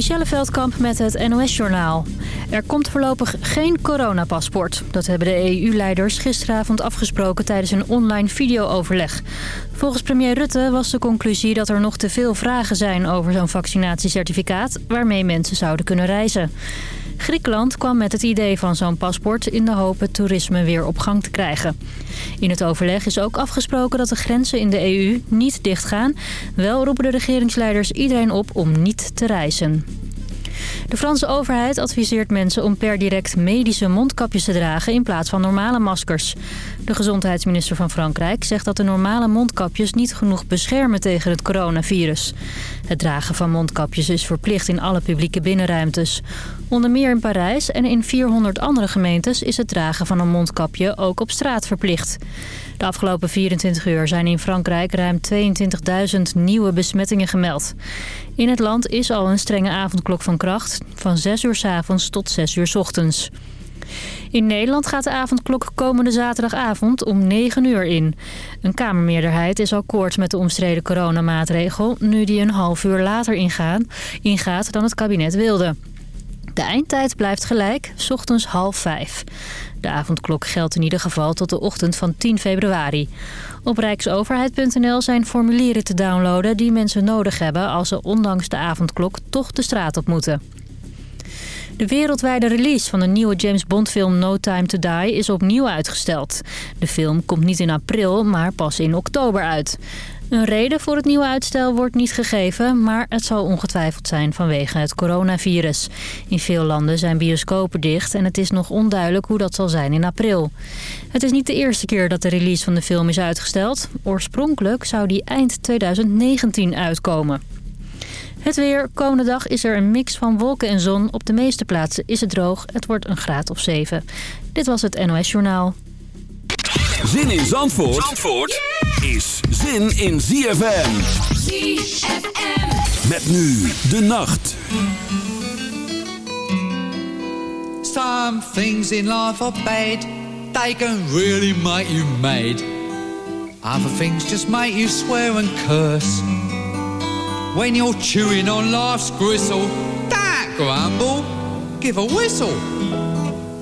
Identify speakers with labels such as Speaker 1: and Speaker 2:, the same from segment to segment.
Speaker 1: Michelle Veldkamp met het NOS-journaal. Er komt voorlopig geen coronapaspoort. Dat hebben de EU-leiders gisteravond afgesproken tijdens een online videooverleg. Volgens premier Rutte was de conclusie dat er nog te veel vragen zijn over zo'n vaccinatiecertificaat... waarmee mensen zouden kunnen reizen. Griekenland kwam met het idee van zo'n paspoort in de hoop het toerisme weer op gang te krijgen. In het overleg is ook afgesproken dat de grenzen in de EU niet dichtgaan. Wel roepen de regeringsleiders iedereen op om niet te reizen. De Franse overheid adviseert mensen om per direct medische mondkapjes te dragen in plaats van normale maskers. De gezondheidsminister van Frankrijk zegt dat de normale mondkapjes niet genoeg beschermen tegen het coronavirus. Het dragen van mondkapjes is verplicht in alle publieke binnenruimtes. Onder meer in Parijs en in 400 andere gemeentes is het dragen van een mondkapje ook op straat verplicht. De afgelopen 24 uur zijn in Frankrijk ruim 22.000 nieuwe besmettingen gemeld. In het land is al een strenge avondklok van kracht, van 6 uur s avonds tot 6 uur s ochtends. In Nederland gaat de avondklok komende zaterdagavond om 9 uur in. Een Kamermeerderheid is akkoord met de omstreden coronamaatregel... nu die een half uur later ingaan, ingaat dan het kabinet wilde. De eindtijd blijft gelijk, s ochtends half vijf. De avondklok geldt in ieder geval tot de ochtend van 10 februari. Op rijksoverheid.nl zijn formulieren te downloaden die mensen nodig hebben... als ze ondanks de avondklok toch de straat op moeten. De wereldwijde release van de nieuwe James Bond film No Time to Die is opnieuw uitgesteld. De film komt niet in april, maar pas in oktober uit. Een reden voor het nieuwe uitstel wordt niet gegeven, maar het zal ongetwijfeld zijn vanwege het coronavirus. In veel landen zijn bioscopen dicht en het is nog onduidelijk hoe dat zal zijn in april. Het is niet de eerste keer dat de release van de film is uitgesteld. Oorspronkelijk zou die eind 2019 uitkomen. Het weer. Komende dag is er een mix van wolken en zon. Op de meeste plaatsen is het droog. Het wordt een graad of 7. Dit was het NOS Journaal.
Speaker 2: Zin in Zandvoort, Zandvoort is zin in ZFM.
Speaker 3: ZFM.
Speaker 2: Met nu de nacht.
Speaker 4: Some things in life are bad. They can really make you mad. Other things just make you swear and curse. When you're chewing on life's gristle, don't grumble, give a whistle.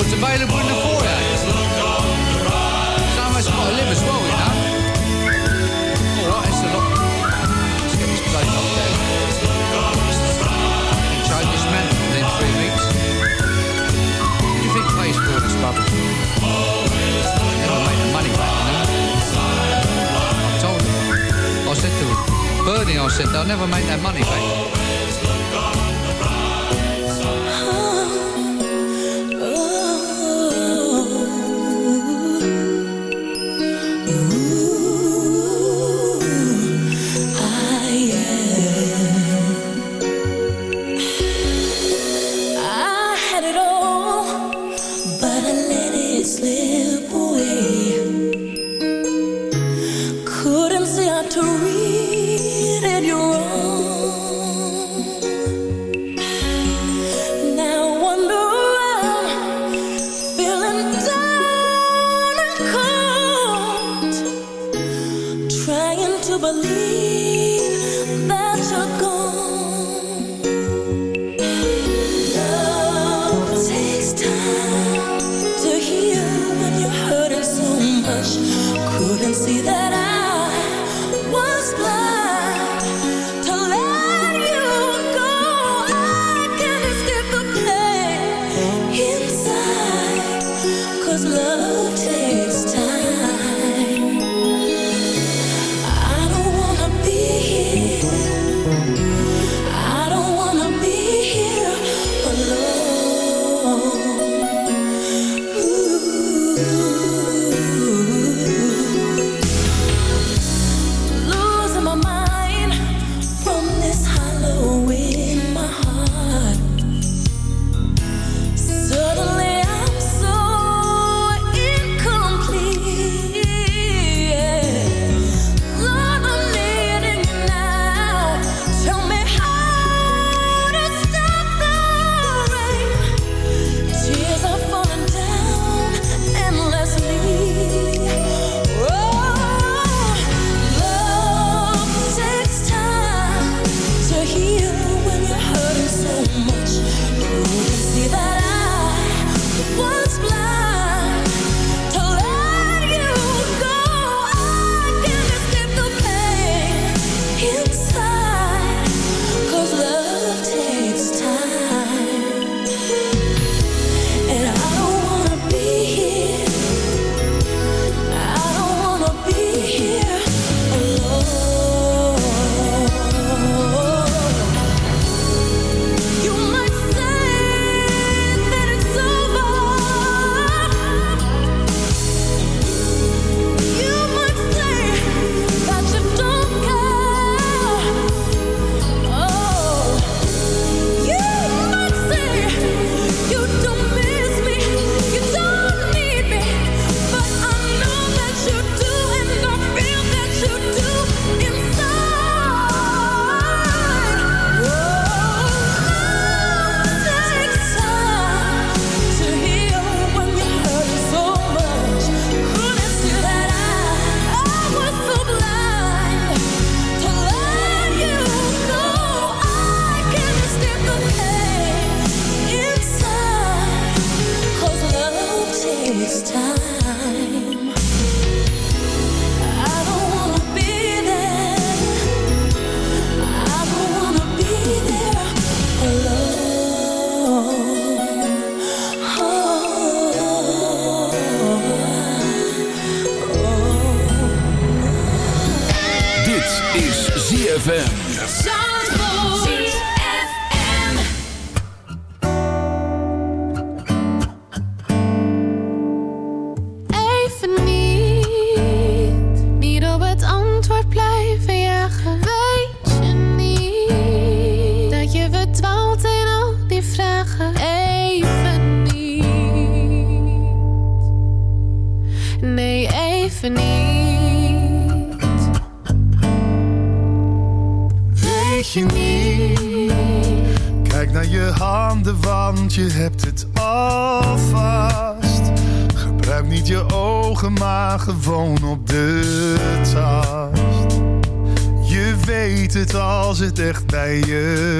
Speaker 5: what's available in the foyer. Somewhere's got to live as well, you know. Alright, it's a lot. Let's get this place up there. Change this man within three weeks. What do you think pays for all this rubbish? Never make the money back, you know. I told him. I said to him, Bernie, I said, they'll never make that money back.
Speaker 6: bij
Speaker 7: je.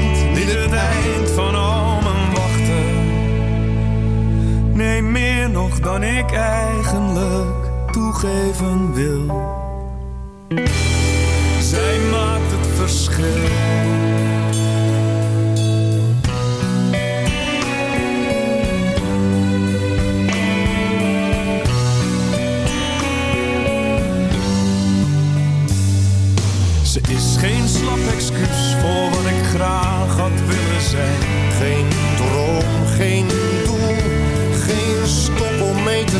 Speaker 8: niet het eind van al mijn wachten.
Speaker 9: Nee, meer nog dan ik eigenlijk toegeven wil. Zij maakt het verschil. Ze is geen slap excuus voor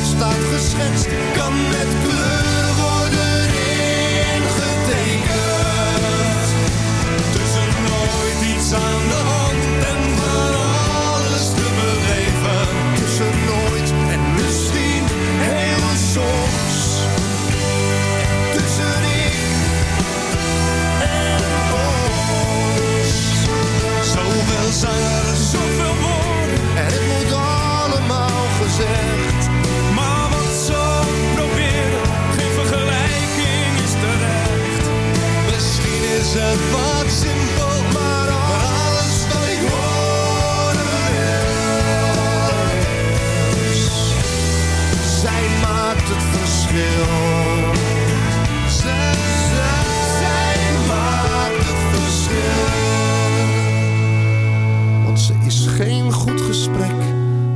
Speaker 8: staat geschetst, kan met kleur worden ingetekend.
Speaker 9: Tussen nooit iets aan de hand en van alles te beleven.
Speaker 8: Tussen nooit en misschien heel soms. Tussen ik en ons.
Speaker 9: Zoveel zangeren,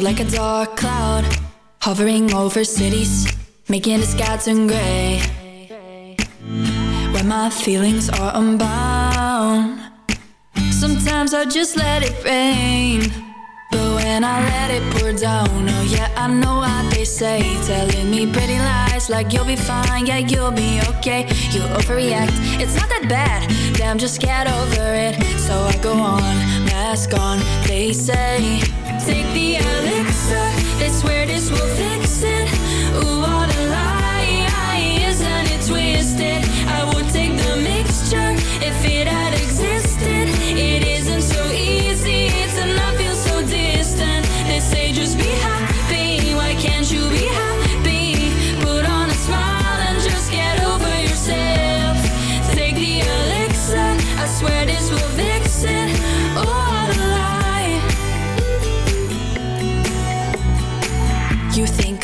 Speaker 10: Feel like a dark cloud hovering over cities, making the sky turn gray. When my feelings are unbound, sometimes I just let it rain. But when I let it pour down, oh yeah, I know what they say. Telling me pretty lies like you'll be fine, yeah, you'll be okay. You overreact, it's not that bad, damn, just get over it. So I go on, mask on, they say. Take the elixir, they swear this will fix it. Ooh, what a lie, isn't it twisted?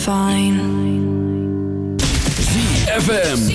Speaker 10: fine.
Speaker 2: ZFM.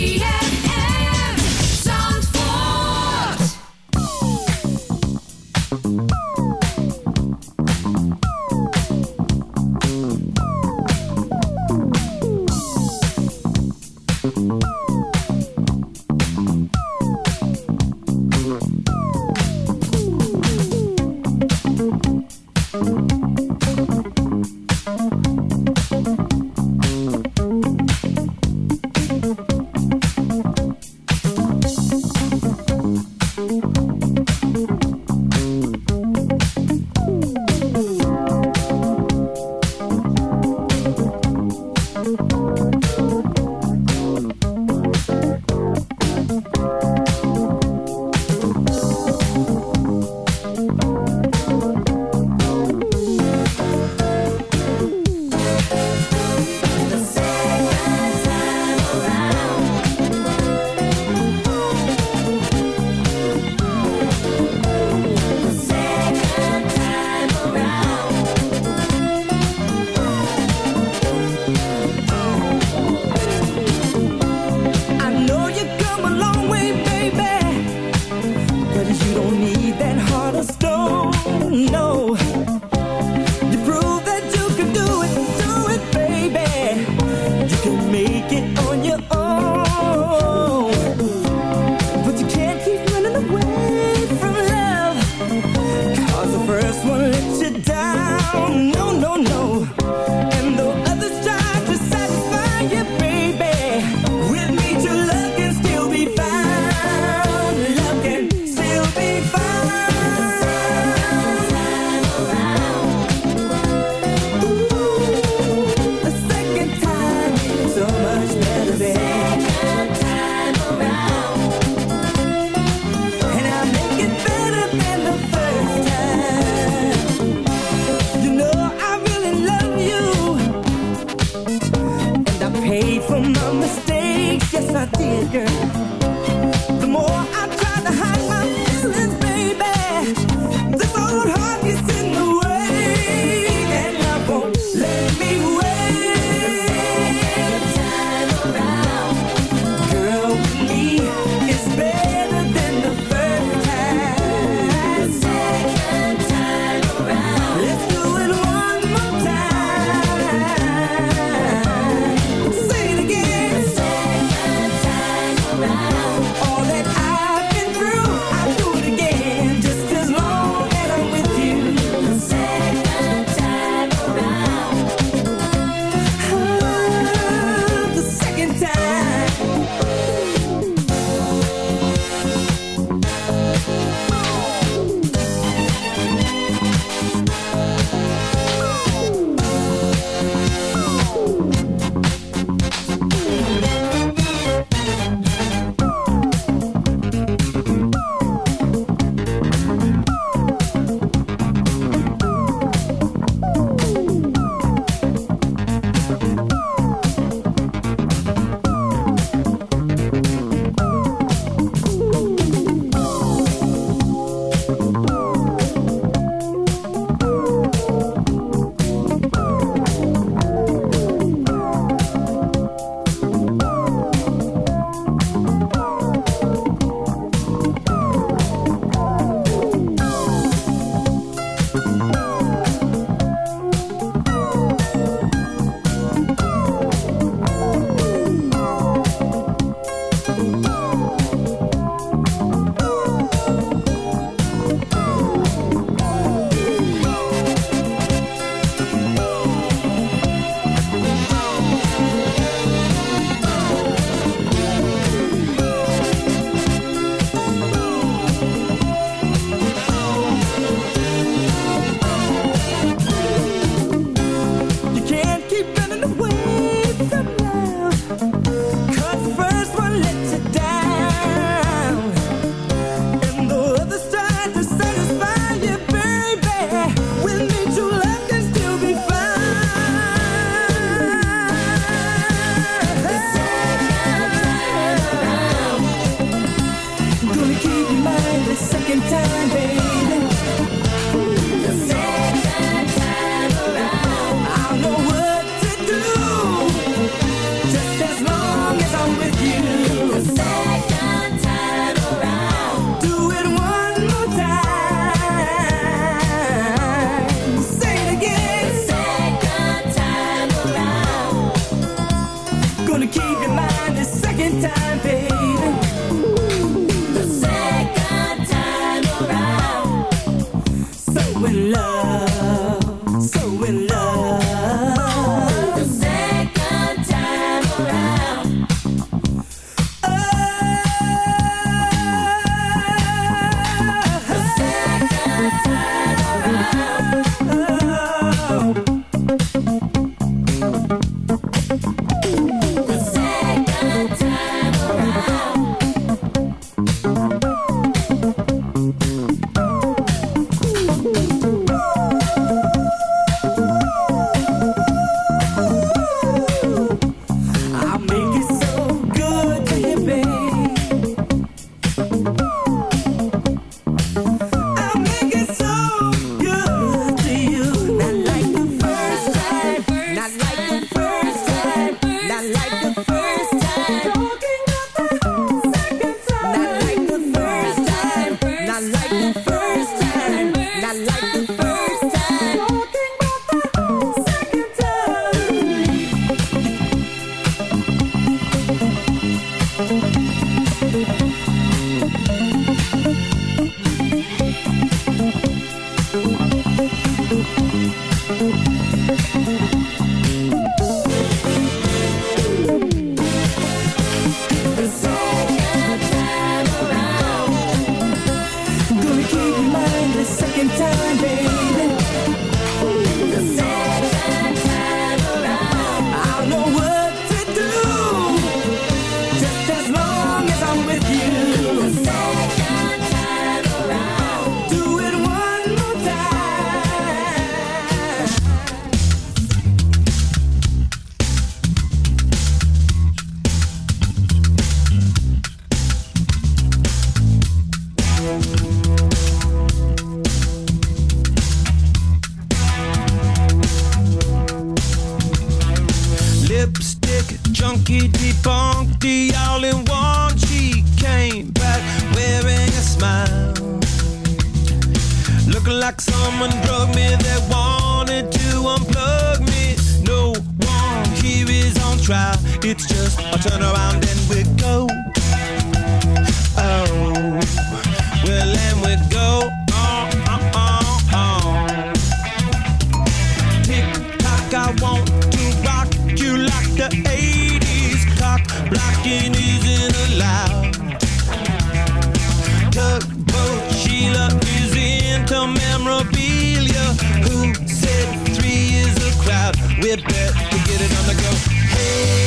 Speaker 11: get to
Speaker 12: get it on the go. Hey.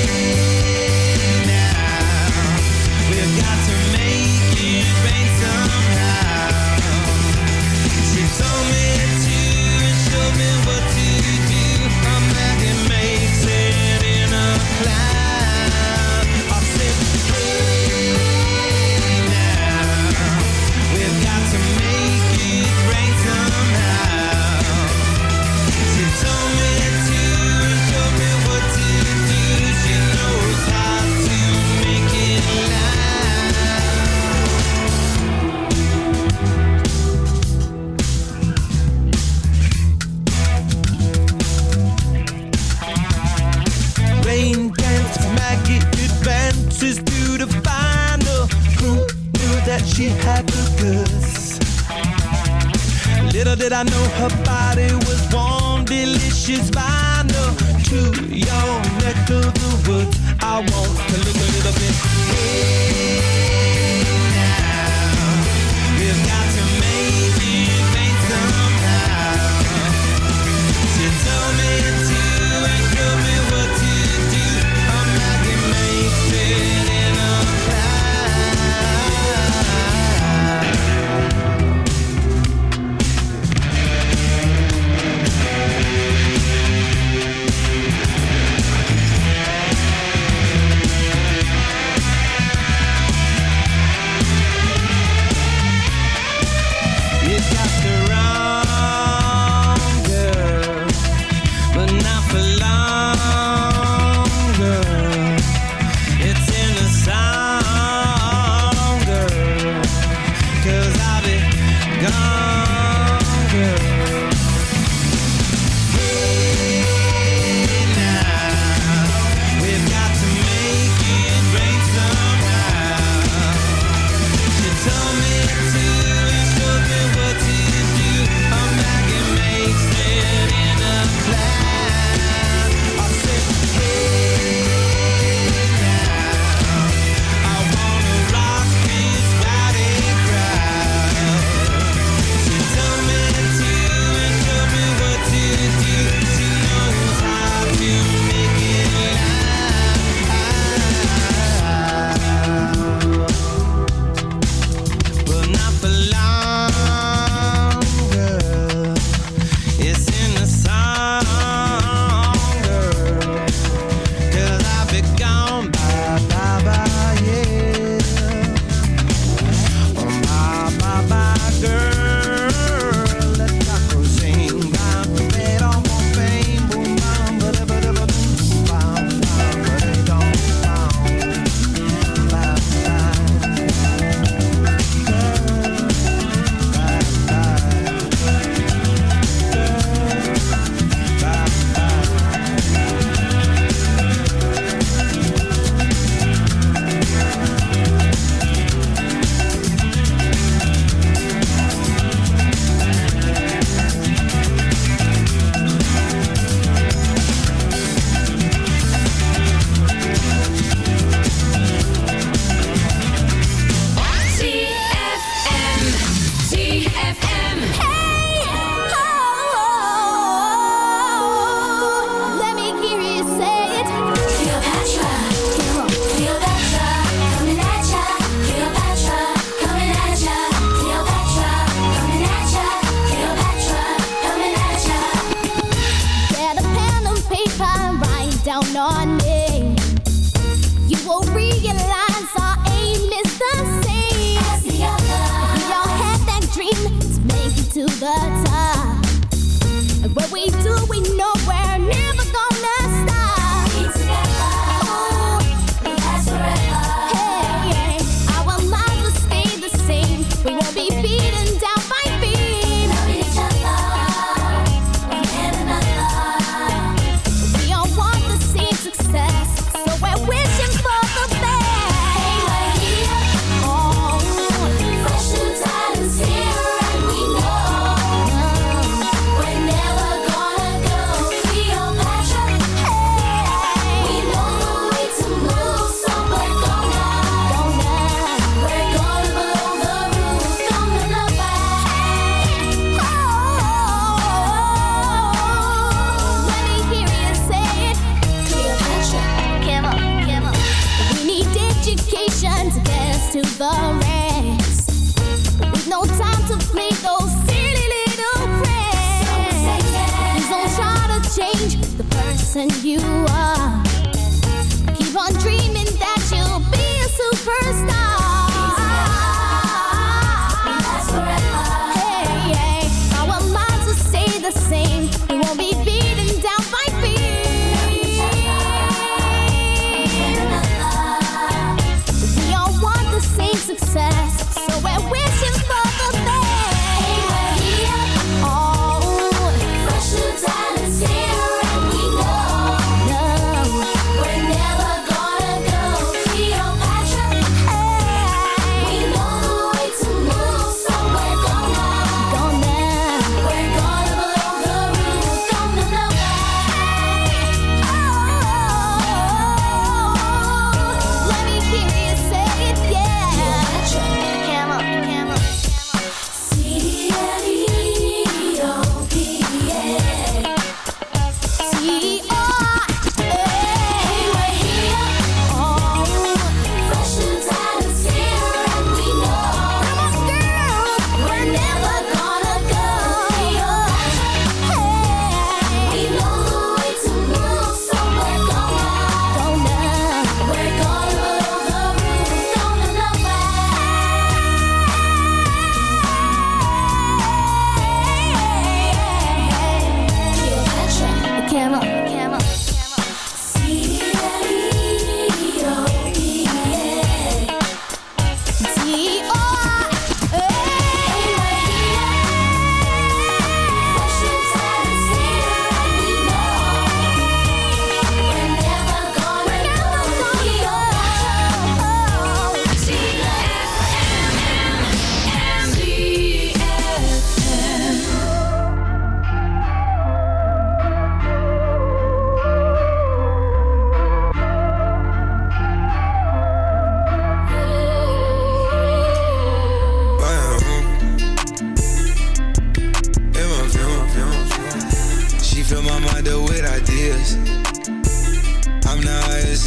Speaker 12: I know her body was warm, delicious vinyl to your neck of the woods. I want to look a little bit. Hey.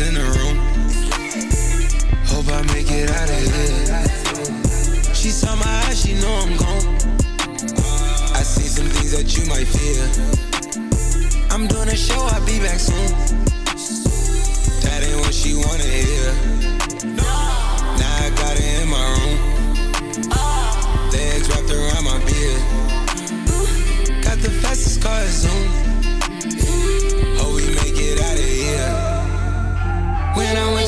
Speaker 12: in the room. Hope I make it
Speaker 13: out of here. She saw my eyes, she know I'm gone. I see some things that you might fear. I'm doing a show, I'll be
Speaker 14: back soon. That ain't what she wanna hear.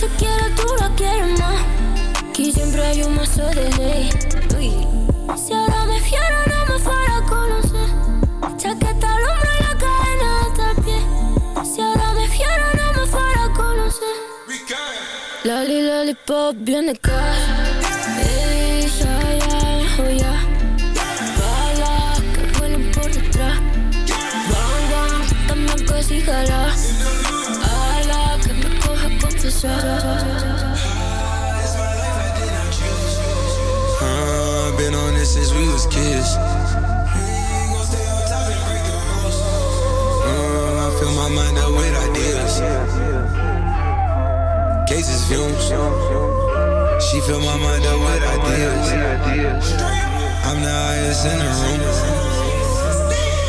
Speaker 5: Se quiere tú la quieres más. Aquí siempre hay un mazo de ley. Uy. Si ahora me fiero, no me fuera a conocer. Chaqueta al hombro y la cadena hasta el pie. Si ahora me fiero, no me fuera a conocer. Lali, lollipop, viene acá. Ella,
Speaker 14: I've been on this since we was kids. Uh, I fill my mind up with ideas. Cases. She fill my mind up with ideas. I'm the highest in the room.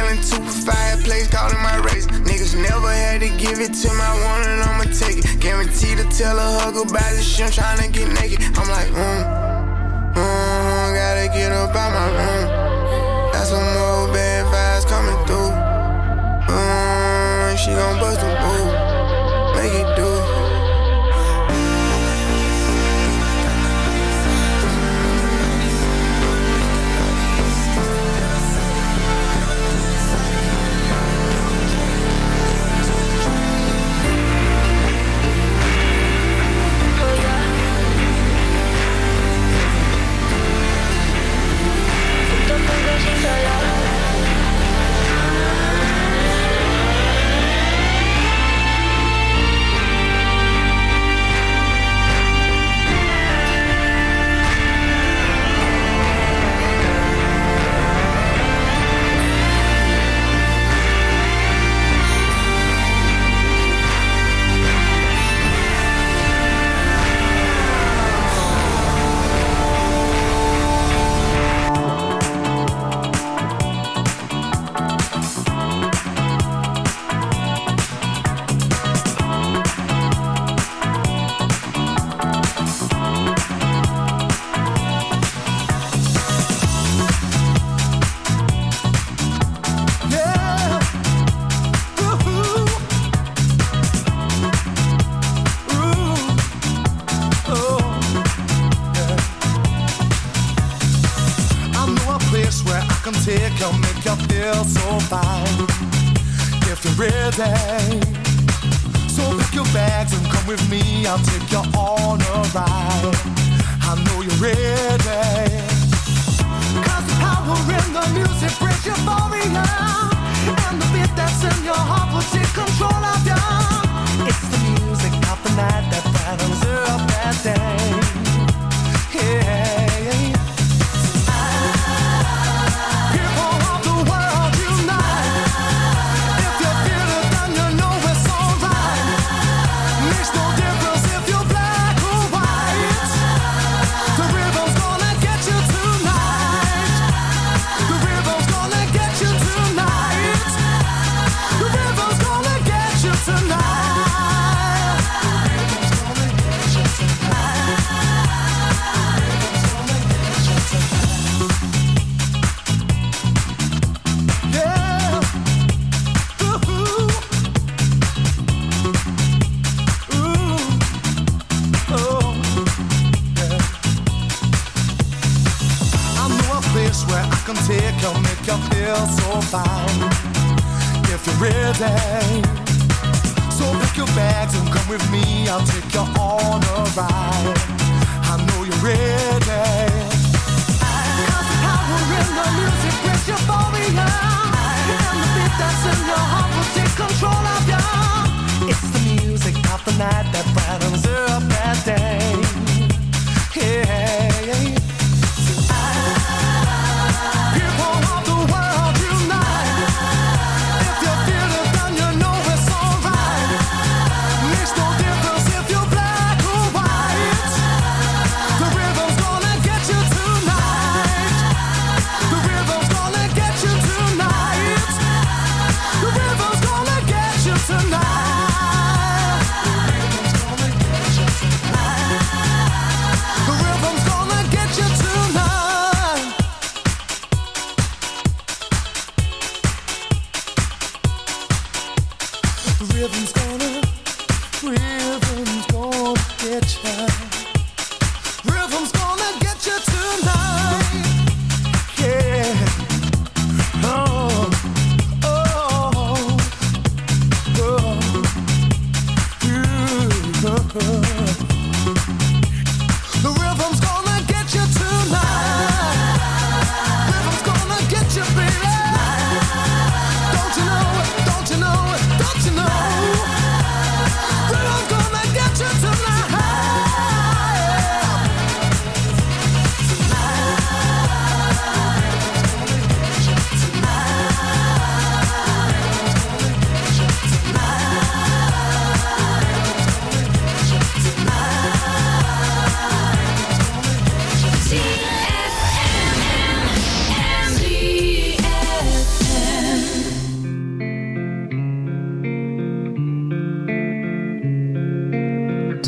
Speaker 15: selling two for five plays, calling my race. Niggas never had to give it to my one and I'ma take it. Guaranteed to tell a hug about the shit, I'm tryna get naked. I'm like, mm, mm, gotta get up out my room. Got some old bad vibes coming through. Mm, she gon' bust a move, make it do.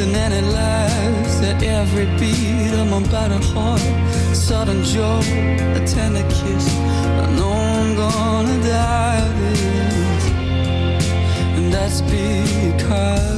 Speaker 16: and then it laughs at every beat of my battered heart. A Sudden joy, a tender kiss. I know I'm gonna die this, and that's because.